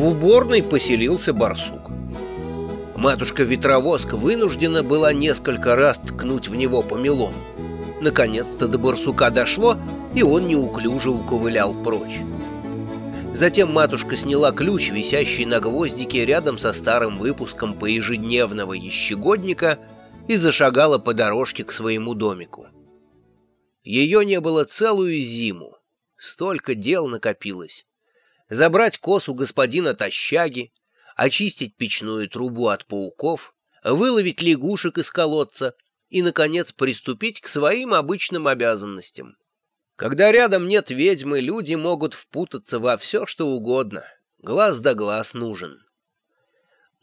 В уборной поселился барсук. Матушка-ветровозка вынуждена была несколько раз ткнуть в него помелом. Наконец-то до барсука дошло, и он неуклюже уковылял прочь. Затем матушка сняла ключ, висящий на гвоздике рядом со старым выпуском поежедневного ещегодника, и зашагала по дорожке к своему домику. Ее не было целую зиму. Столько дел накопилось. Забрать косу господина Тащаги, очистить печную трубу от пауков, выловить лягушек из колодца и, наконец, приступить к своим обычным обязанностям. Когда рядом нет ведьмы, люди могут впутаться во все, что угодно. Глаз да глаз нужен.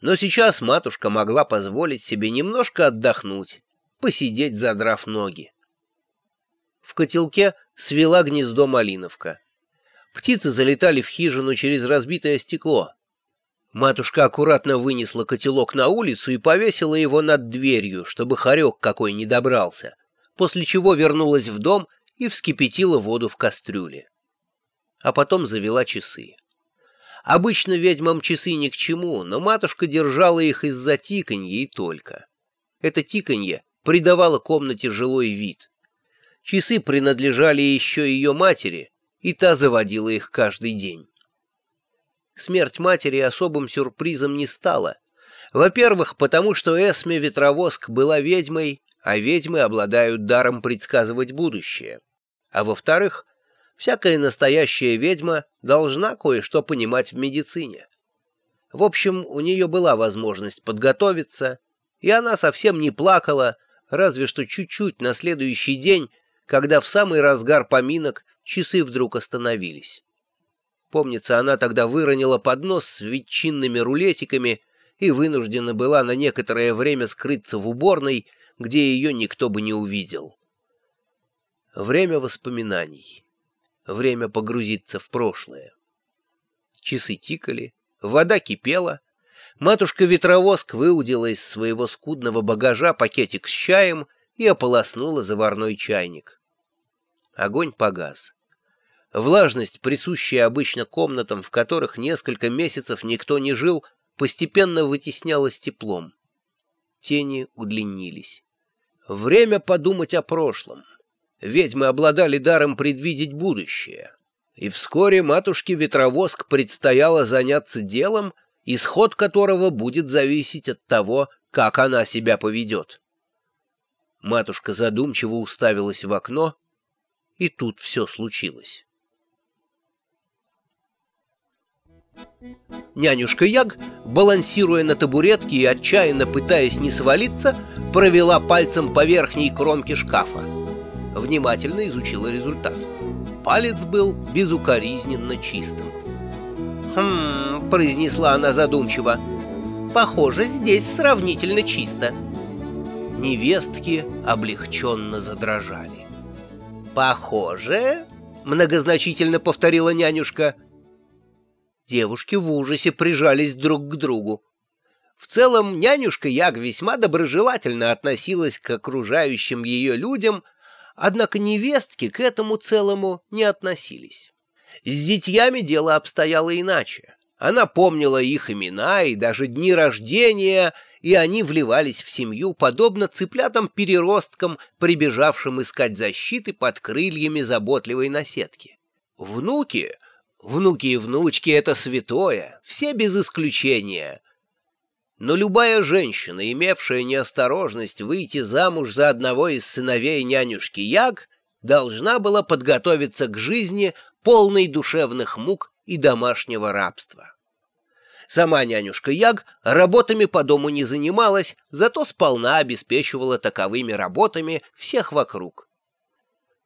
Но сейчас матушка могла позволить себе немножко отдохнуть, посидеть, задрав ноги. В котелке свела гнездо малиновка. Птицы залетали в хижину через разбитое стекло. Матушка аккуратно вынесла котелок на улицу и повесила его над дверью, чтобы хорек какой не добрался, после чего вернулась в дом и вскипятила воду в кастрюле. А потом завела часы. Обычно ведьмам часы ни к чему, но матушка держала их из-за тиканья и только. Это тиканье придавало комнате жилой вид. Часы принадлежали еще ее матери, и та заводила их каждый день. Смерть матери особым сюрпризом не стала. Во-первых, потому что Эсме Ветровоск была ведьмой, а ведьмы обладают даром предсказывать будущее а во-вторых, всякая настоящая ведьма должна кое-что понимать в медицине. В общем, у нее была возможность подготовиться, и она совсем не плакала, разве что чуть-чуть на следующий день, когда в самый разгар поминок часы вдруг остановились. Помнится, она тогда выронила поднос с ветчинными рулетиками и вынуждена была на некоторое время скрыться в уборной, где ее никто бы не увидел. Время воспоминаний. Время погрузиться в прошлое. Часы тикали, вода кипела. Матушка-ветровоск выудила из своего скудного багажа пакетик с чаем и ополоснула заварной чайник. Огонь погас. Влажность, присущая обычно комнатам, в которых несколько месяцев никто не жил, постепенно вытеснялась теплом. Тени удлинились. Время подумать о прошлом ведьмы обладали даром предвидеть будущее. И вскоре матушке Ветровоск предстояло заняться делом, исход которого будет зависеть от того, как она себя поведет. Матушка задумчиво уставилась в окно, и тут все случилось. Нянюшка Яг, балансируя на табуретке и отчаянно пытаясь не свалиться, провела пальцем по верхней кромке шкафа внимательно изучила результат. Палец был безукоризненно чистым. «Хм...» — произнесла она задумчиво. «Похоже, здесь сравнительно чисто». Невестки облегченно задрожали. «Похоже?» — многозначительно повторила нянюшка. Девушки в ужасе прижались друг к другу. В целом, нянюшка Яг весьма доброжелательно относилась к окружающим ее людям — Однако невестки к этому целому не относились. С зятьями дело обстояло иначе. Она помнила их имена и даже дни рождения, и они вливались в семью, подобно цыплятам-переросткам, прибежавшим искать защиты под крыльями заботливой наседки. Внуки, внуки и внучки — это святое, все без исключения. Но любая женщина, имевшая неосторожность выйти замуж за одного из сыновей нянюшки Яг, должна была подготовиться к жизни, полной душевных мук и домашнего рабства. Сама нянюшка Яг работами по дому не занималась, зато сполна обеспечивала таковыми работами всех вокруг.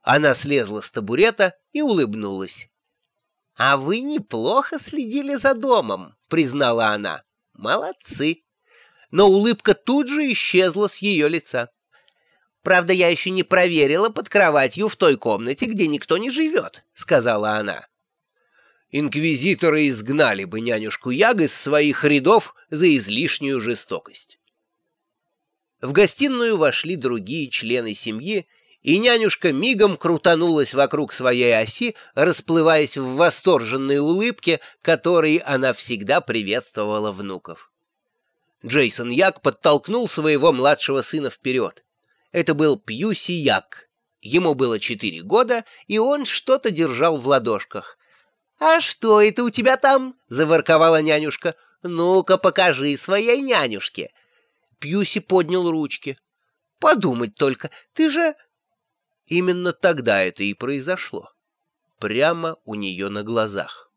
Она слезла с табурета и улыбнулась. — А вы неплохо следили за домом, — признала она. Молодцы. Но улыбка тут же исчезла с ее лица. «Правда, я еще не проверила под кроватью в той комнате, где никто не живет», — сказала она. Инквизиторы изгнали бы нянюшку Яг из своих рядов за излишнюю жестокость. В гостиную вошли другие члены семьи, и нянюшка мигом крутанулась вокруг своей оси, расплываясь в восторженной улыбке, которой она всегда приветствовала внуков. Джейсон Як подтолкнул своего младшего сына вперед. Это был Пьюси Як. Ему было четыре года, и он что-то держал в ладошках. «А что это у тебя там?» — заворковала нянюшка. «Ну-ка, покажи своей нянюшке». Пьюси поднял ручки. «Подумать только, ты же...» Именно тогда это и произошло. Прямо у нее на глазах.